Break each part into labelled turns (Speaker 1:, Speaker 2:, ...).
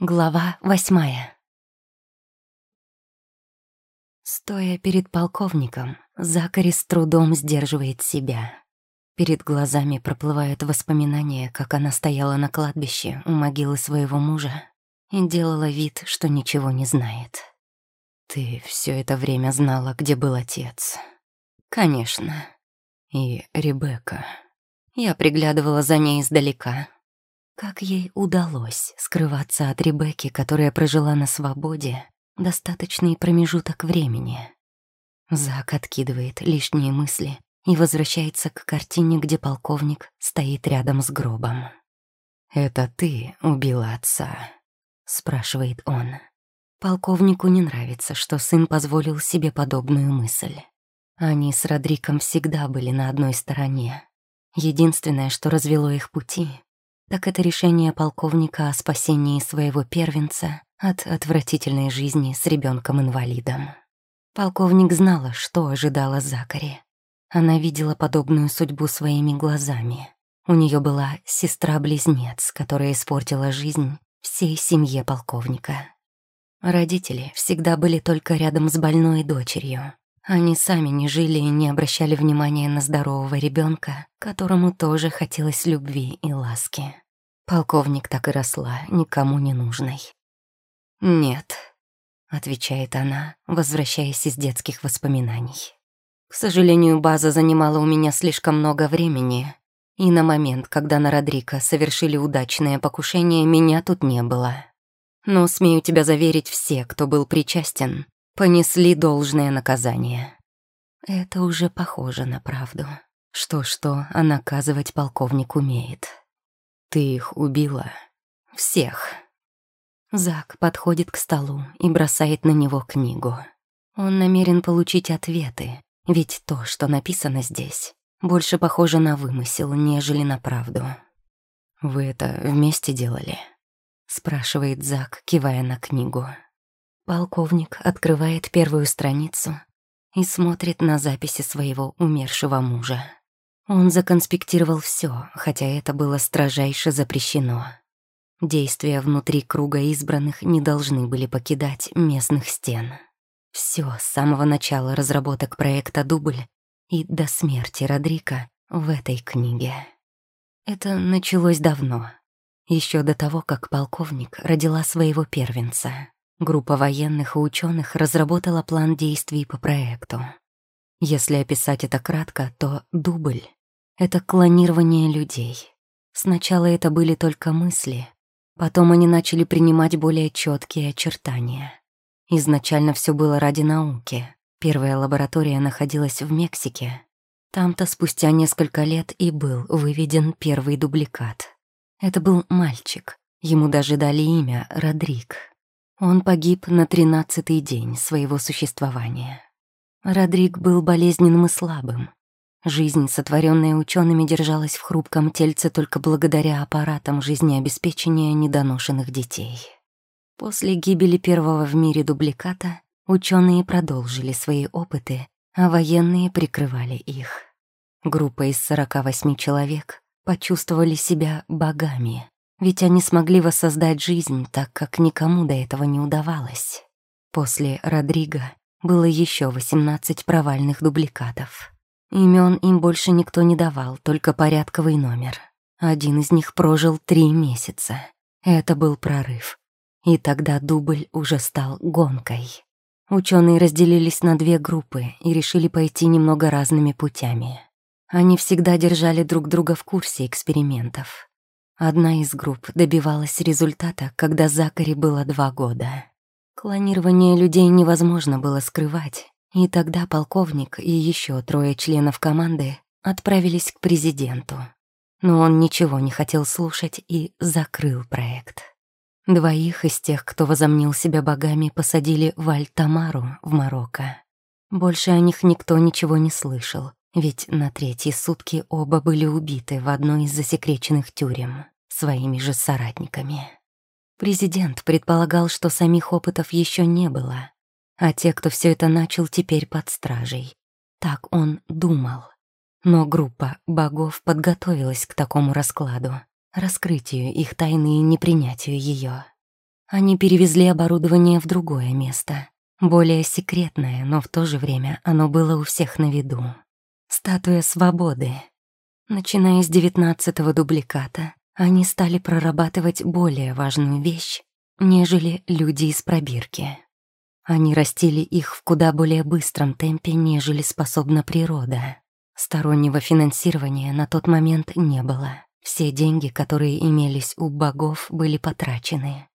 Speaker 1: Глава восьмая. Стоя перед полковником, Закари с трудом сдерживает себя. Перед глазами проплывают воспоминания, как она стояла на кладбище у могилы своего мужа и делала вид, что ничего не знает. «Ты все это время знала, где был отец?» «Конечно. И Ребекка. Я приглядывала за ней издалека, как ей удалось скрываться от Ребекки, которая прожила на свободе достаточный промежуток времени? Зак откидывает лишние мысли и возвращается к картине, где полковник стоит рядом с гробом. «Это ты убила отца?» — спрашивает он. Полковнику не нравится, что сын позволил себе подобную мысль. Они с Родриком всегда были на одной стороне. Единственное, что развело их пути, так это решение полковника о спасении своего первенца от отвратительной жизни с ребенком инвалидом Полковник знала, что ожидала Закари. Она видела подобную судьбу своими глазами. У нее была сестра-близнец, которая испортила жизнь всей семье полковника. Родители всегда были только рядом с больной дочерью. Они сами не жили и не обращали внимания на здорового ребенка, которому тоже хотелось любви и ласки. Полковник так и росла, никому не нужной. «Нет», — отвечает она, возвращаясь из детских воспоминаний. «К сожалению, база занимала у меня слишком много времени, и на момент, когда на Родрика совершили удачное покушение, меня тут не было. Но, смею тебя заверить, все, кто был причастен, понесли должное наказание». Это уже похоже на правду. Что-что, а наказывать полковник умеет. «Ты их убила?» «Всех». Зак подходит к столу и бросает на него книгу. Он намерен получить ответы, ведь то, что написано здесь, больше похоже на вымысел, нежели на правду. «Вы это вместе делали?» — спрашивает Зак, кивая на книгу. Полковник открывает первую страницу и смотрит на записи своего умершего мужа. Он законспектировал все, хотя это было строжайше запрещено. Действия внутри круга избранных не должны были покидать местных стен. Все с самого начала разработок проекта «Дубль» и до смерти Родрика в этой книге. Это началось давно, еще до того, как полковник родила своего первенца. Группа военных и ученых разработала план действий по проекту. Если описать это кратко, то «Дубль» Это клонирование людей. Сначала это были только мысли, потом они начали принимать более четкие очертания. Изначально все было ради науки. Первая лаборатория находилась в Мексике. Там-то спустя несколько лет и был выведен первый дубликат. Это был мальчик. Ему даже дали имя Родрик. Он погиб на тринадцатый день своего существования. Родрик был болезненным и слабым. Жизнь, сотворенная учеными, держалась в хрупком тельце только благодаря аппаратам жизнеобеспечения недоношенных детей. После гибели первого в мире дубликата ученые продолжили свои опыты, а военные прикрывали их. Группа из 48 человек почувствовали себя богами, ведь они смогли воссоздать жизнь так, как никому до этого не удавалось. После Родриго было еще 18 провальных дубликатов. Имен им больше никто не давал, только порядковый номер. Один из них прожил три месяца. Это был прорыв. И тогда дубль уже стал гонкой. Ученые разделились на две группы и решили пойти немного разными путями. Они всегда держали друг друга в курсе экспериментов. Одна из групп добивалась результата, когда Закари было два года. Клонирование людей невозможно было скрывать, и тогда полковник и еще трое членов команды отправились к президенту. Но он ничего не хотел слушать и закрыл проект. Двоих из тех, кто возомнил себя богами, посадили в Аль-Тамару в Марокко. Больше о них никто ничего не слышал, ведь на третьи сутки оба были убиты в одной из засекреченных тюрем своими же соратниками. Президент предполагал, что самих опытов еще не было, а те, кто все это начал, теперь под стражей. Так он думал. Но группа богов подготовилась к такому раскладу, раскрытию их тайны и непринятию ее. Они перевезли оборудование в другое место, более секретное, но в то же время оно было у всех на виду. Статуя свободы. Начиная с девятнадцатого дубликата, они стали прорабатывать более важную вещь, нежели люди из пробирки. Они растили их в куда более быстром темпе, нежели способна природа. Стороннего финансирования на тот момент не было. Все деньги, которые имелись у богов, были потрачены.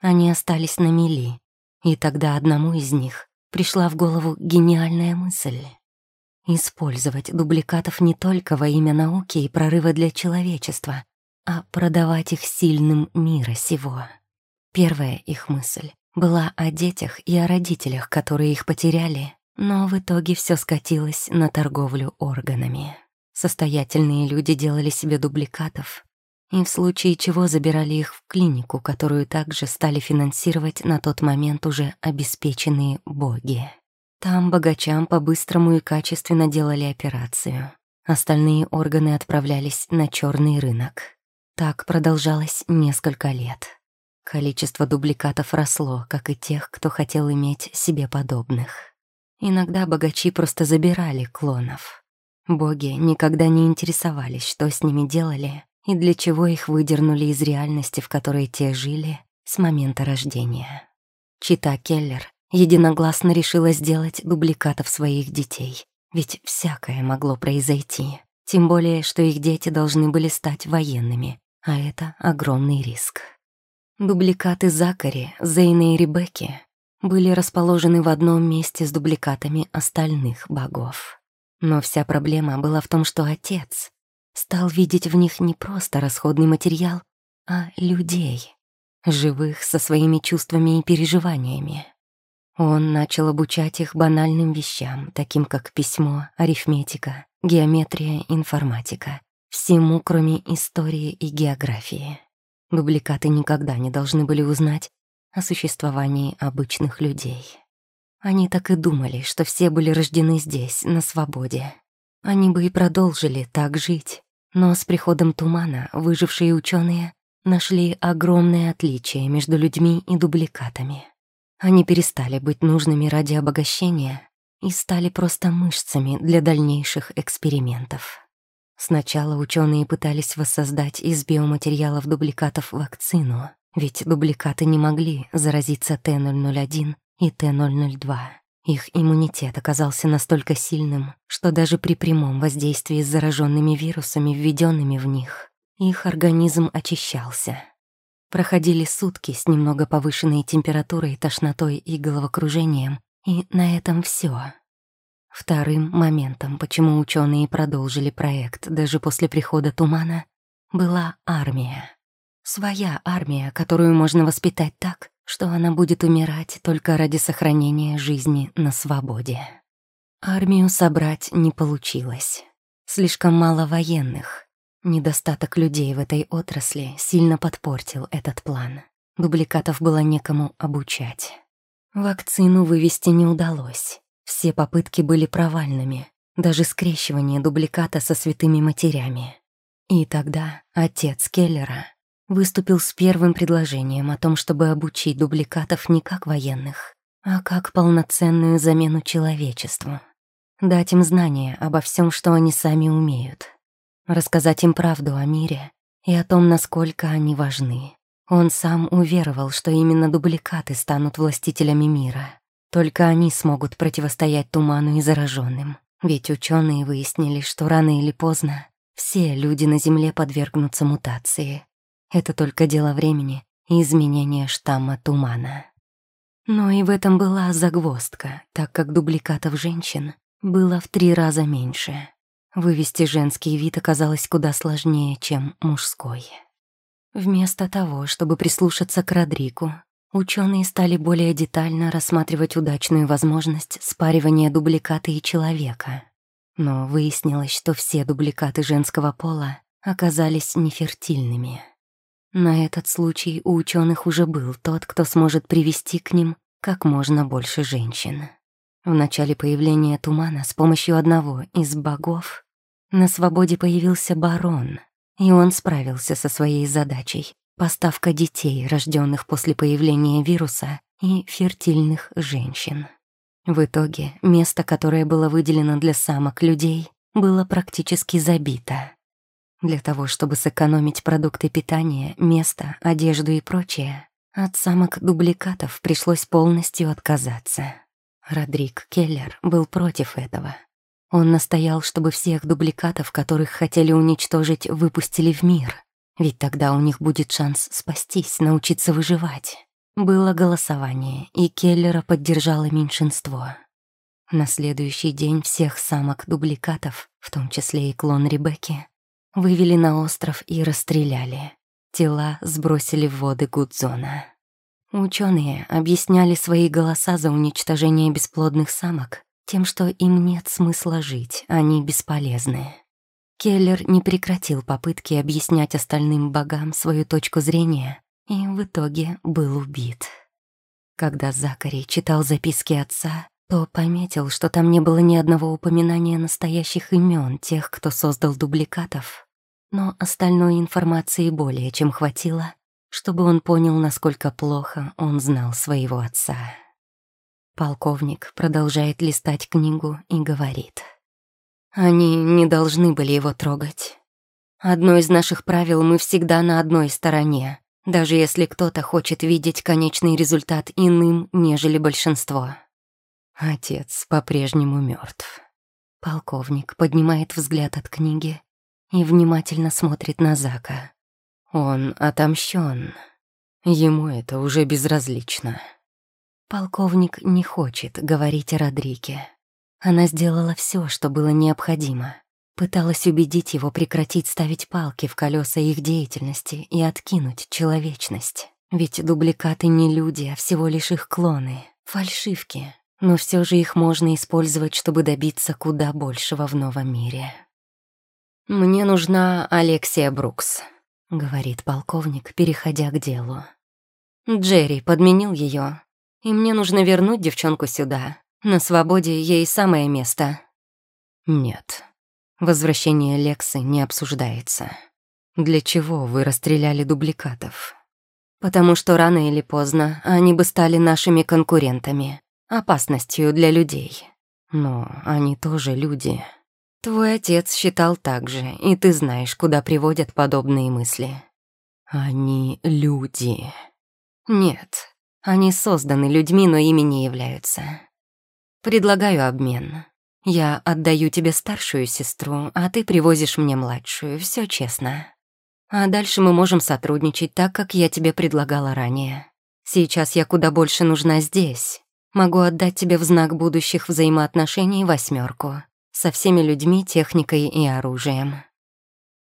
Speaker 1: Они остались на мели, и тогда одному из них пришла в голову гениальная мысль. Использовать дубликатов не только во имя науки и прорыва для человечества, а продавать их сильным мира сего. Первая их мысль была о детях и о родителях, которые их потеряли, но в итоге все скатилось на торговлю органами. Состоятельные люди делали себе дубликатов и в случае чего забирали их в клинику, которую также стали финансировать на тот момент уже обеспеченные боги. Там богачам по-быстрому и качественно делали операцию. Остальные органы отправлялись на черный рынок. Так продолжалось несколько лет. Количество дубликатов росло, как и тех, кто хотел иметь себе подобных. Иногда богачи просто забирали клонов. Боги никогда не интересовались, что с ними делали и для чего их выдернули из реальности, в которой те жили с момента рождения. Чита Келлер единогласно решила сделать дубликатов своих детей, ведь всякое могло произойти, тем более, что их дети должны были стать военными, а это огромный риск. Дубликаты Закари, Зейна и Ребекки были расположены в одном месте с дубликатами остальных богов. Но вся проблема была в том, что отец стал видеть в них не просто расходный материал, а людей, живых со своими чувствами и переживаниями. Он начал обучать их банальным вещам, таким как письмо, арифметика, геометрия, информатика, всему, кроме истории и географии. Дубликаты никогда не должны были узнать о существовании обычных людей. Они так и думали, что все были рождены здесь, на свободе. Они бы и продолжили так жить, но с приходом тумана выжившие ученые нашли огромное отличие между людьми и дубликатами. Они перестали быть нужными ради обогащения и стали просто мышцами для дальнейших экспериментов. Сначала ученые пытались воссоздать из биоматериалов дубликатов вакцину, ведь дубликаты не могли заразиться Т-001 и Т-002. Их иммунитет оказался настолько сильным, что даже при прямом воздействии с зараженными вирусами, введенными в них, их организм очищался. Проходили сутки с немного повышенной температурой, тошнотой и головокружением, и на этом все. Вторым моментом, почему ученые продолжили проект даже после прихода тумана, была армия. Своя армия, которую можно воспитать так, что она будет умирать только ради сохранения жизни на свободе. Армию собрать не получилось. Слишком мало военных. Недостаток людей в этой отрасли сильно подпортил этот план. Дубликатов было некому обучать. Вакцину вывести не удалось. Все попытки были провальными, даже скрещивание дубликата со святыми матерями. И тогда отец Келлера выступил с первым предложением о том, чтобы обучить дубликатов не как военных, а как полноценную замену человечеству. Дать им знания обо всем, что они сами умеют. Рассказать им правду о мире и о том, насколько они важны. Он сам уверовал, что именно дубликаты станут властителями мира. Только они смогут противостоять туману и зараженным. Ведь ученые выяснили, что рано или поздно все люди на Земле подвергнутся мутации. Это только дело времени и изменения штамма тумана. Но и в этом была загвоздка, так как дубликатов женщин было в три раза меньше. Вывести женский вид оказалось куда сложнее, чем мужской. Вместо того, чтобы прислушаться к Родрику, Ученые стали более детально рассматривать удачную возможность спаривания дубликата и человека. Но выяснилось, что все дубликаты женского пола оказались нефертильными. На этот случай у ученых уже был тот, кто сможет привести к ним как можно больше женщин. В начале появления тумана с помощью одного из богов на свободе появился барон, и он справился со своей задачей, поставка детей, рожденных после появления вируса, и фертильных женщин. В итоге место, которое было выделено для самок людей, было практически забито. Для того, чтобы сэкономить продукты питания, место, одежду и прочее, от самок-дубликатов пришлось полностью отказаться. Родрик Келлер был против этого. Он настоял, чтобы всех дубликатов, которых хотели уничтожить, выпустили в мир, ведь тогда у них будет шанс спастись, научиться выживать. Было голосование, и Келлера поддержало меньшинство. На следующий день всех самок-дубликатов, в том числе и клон Ребекки, вывели на остров и расстреляли. Тела сбросили в воды Гудзона. Ученые объясняли свои голоса за уничтожение бесплодных самок тем, что им нет смысла жить, они бесполезны. Келлер не прекратил попытки объяснять остальным богам свою точку зрения и в итоге был убит. Когда Закари читал записки отца, то пометил, что там не было ни одного упоминания настоящих имен тех, кто создал дубликатов, но остальной информации более чем хватило, чтобы он понял, насколько плохо он знал своего отца. Полковник продолжает листать книгу и говорит. Они не должны были его трогать. Одно из наших правил мы всегда на одной стороне, даже если кто-то хочет видеть конечный результат иным, нежели большинство. Отец по-прежнему мертв. Полковник поднимает взгляд от книги и внимательно смотрит на Зака. Он отомщен. Ему это уже безразлично. Полковник не хочет говорить о Родрике. Она сделала все, что было необходимо. Пыталась убедить его прекратить ставить палки в колеса их деятельности и откинуть человечность. Ведь дубликаты не люди, а всего лишь их клоны, фальшивки. Но все же их можно использовать, чтобы добиться куда большего в новом мире. «Мне нужна Алексия Брукс», — говорит полковник, переходя к делу. Джерри подменил ее, и мне нужно вернуть девчонку сюда. На свободе ей самое место. Нет, возвращение Лексы не обсуждается. Для чего вы расстреляли дубликатов? Потому что рано или поздно они бы стали нашими конкурентами, опасностью для людей. Но они тоже люди. Твой отец считал так же, и ты знаешь, куда приводят подобные мысли. Они люди. Нет, они созданы людьми, но ими не являются. Предлагаю обмен. Я отдаю тебе старшую сестру, а ты привозишь мне младшую, все честно. А дальше мы можем сотрудничать так, как я тебе предлагала ранее. Сейчас я куда больше нужна здесь. Могу отдать тебе в знак будущих взаимоотношений восьмерку со всеми людьми, техникой и оружием.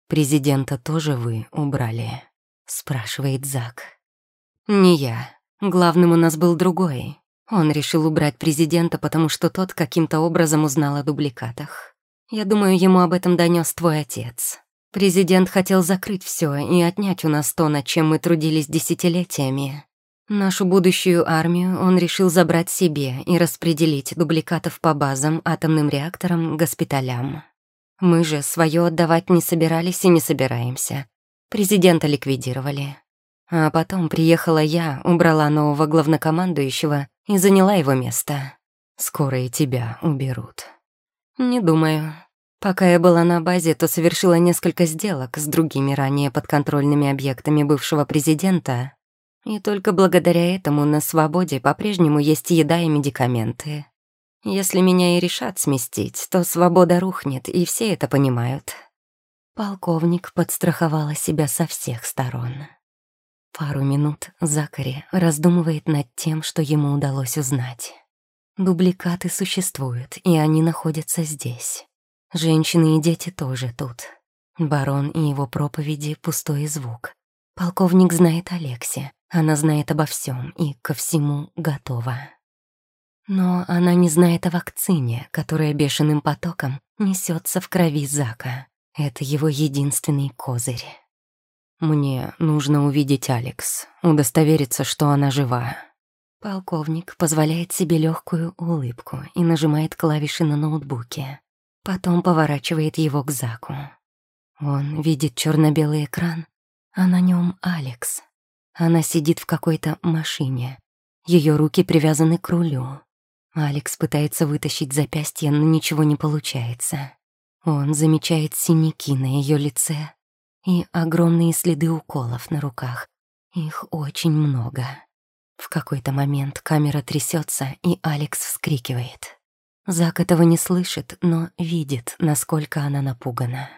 Speaker 1: «Президента тоже вы убрали?» — спрашивает Зак. «Не я. Главным у нас был другой. Он решил убрать президента, потому что тот каким-то образом узнал о дубликатах. Я думаю, ему об этом донес твой отец. Президент хотел закрыть все и отнять у нас то, над чем мы трудились десятилетиями. Нашу будущую армию он решил забрать себе и распределить дубликатов по базам, атомным реакторам, госпиталям. Мы же свое отдавать не собирались и не собираемся. Президента ликвидировали. А потом приехала я, убрала нового главнокомандующего и заняла его место. Скоро и тебя уберут. Не думаю. Пока я была на базе, то совершила несколько сделок с другими ранее подконтрольными объектами бывшего президента, и только благодаря этому на свободе по-прежнему есть еда и медикаменты. Если меня и решат сместить, то свобода рухнет, и все это понимают. Полковник подстраховала себя со всех сторон. Пару минут Закари раздумывает над тем, что ему удалось узнать. Дубликаты существуют, и они находятся здесь. Женщины и дети тоже тут. Барон и его проповеди — пустой звук. Полковник знает Алексе, она знает обо всем и ко всему готова. Но она не знает о вакцине, которая бешеным потоком несется в крови Зака. Это его единственный козырь. Мне нужно увидеть Алекс, удостовериться, что она жива. Полковник позволяет себе легкую улыбку и нажимает клавиши на ноутбуке. Потом поворачивает его к Заку. Он видит черно-белый экран, а на нем Алекс, Она сидит в какой-то машине. Ее руки привязаны к рулю. Алекс пытается вытащить запястье, но ничего не получается. Он замечает синяки на ее лице и огромные следы уколов на руках. Их очень много. В какой-то момент камера трясется, и Алекс вскрикивает. Зак этого не слышит, но видит, насколько она напугана.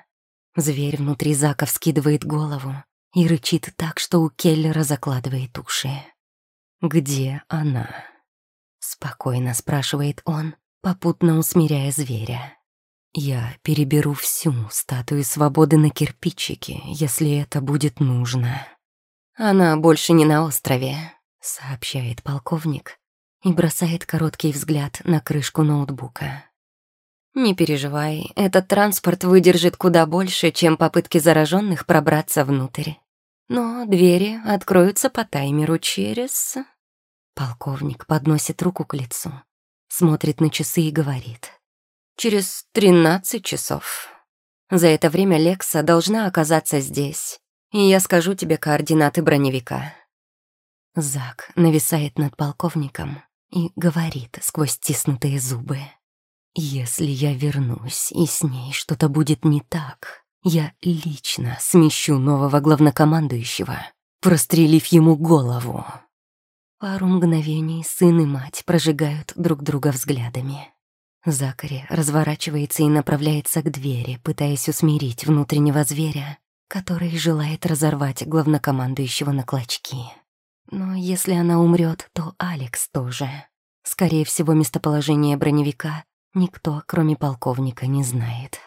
Speaker 1: Зверь внутри Зака вскидывает голову и рычит так, что у Келлера закладывает уши. «Где она?» — спокойно спрашивает он, попутно усмиряя зверя. «Я переберу всю статую свободы на кирпичики, если это будет нужно». «Она больше не на острове», — сообщает полковник и бросает короткий взгляд на крышку ноутбука. «Не переживай, этот транспорт выдержит куда больше, чем попытки зараженных пробраться внутрь. Но двери откроются по таймеру через...» Полковник подносит руку к лицу, смотрит на часы и говорит. «Через тринадцать часов. За это время Лекса должна оказаться здесь, и я скажу тебе координаты броневика». Зак нависает над полковником и говорит сквозь стиснутые зубы. «Если я вернусь, и с ней что-то будет не так, я лично смещу нового главнокомандующего, прострелив ему голову». Пару мгновений сын и мать прожигают друг друга взглядами. Закари разворачивается и направляется к двери, пытаясь усмирить внутреннего зверя, который желает разорвать главнокомандующего на клочки. Но если она умрет, то Алекс тоже. Скорее всего, местоположение броневика никто, кроме полковника, не знает.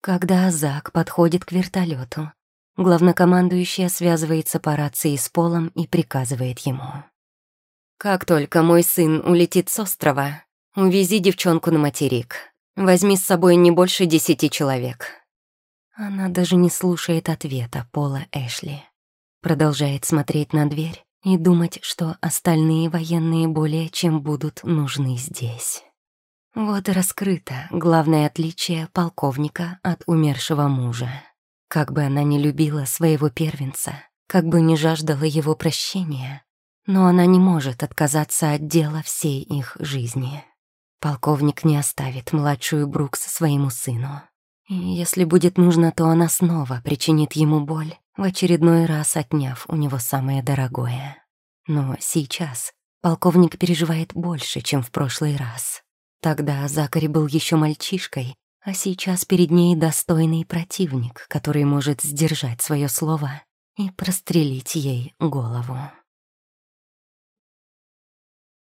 Speaker 1: Когда Зак подходит к вертолету, Главнокомандующая связывается по рации с Полом и приказывает ему. «Как только мой сын улетит с острова, увези девчонку на материк. Возьми с собой не больше десяти человек». Она даже не слушает ответа Пола Эшли. Продолжает смотреть на дверь и думать, что остальные военные более чем будут нужны здесь. Вот и раскрыто главное отличие полковника от умершего мужа. Как бы она ни любила своего первенца, как бы ни жаждала его прощения, но она не может отказаться от дела всей их жизни. Полковник не оставит младшую Брукс своему сыну. И если будет нужно, то она снова причинит ему боль, в очередной раз отняв у него самое дорогое. Но сейчас полковник переживает больше, чем в прошлый раз. Тогда Закари был еще мальчишкой, а сейчас перед ней достойный противник, который может сдержать свое слово и прострелить ей голову.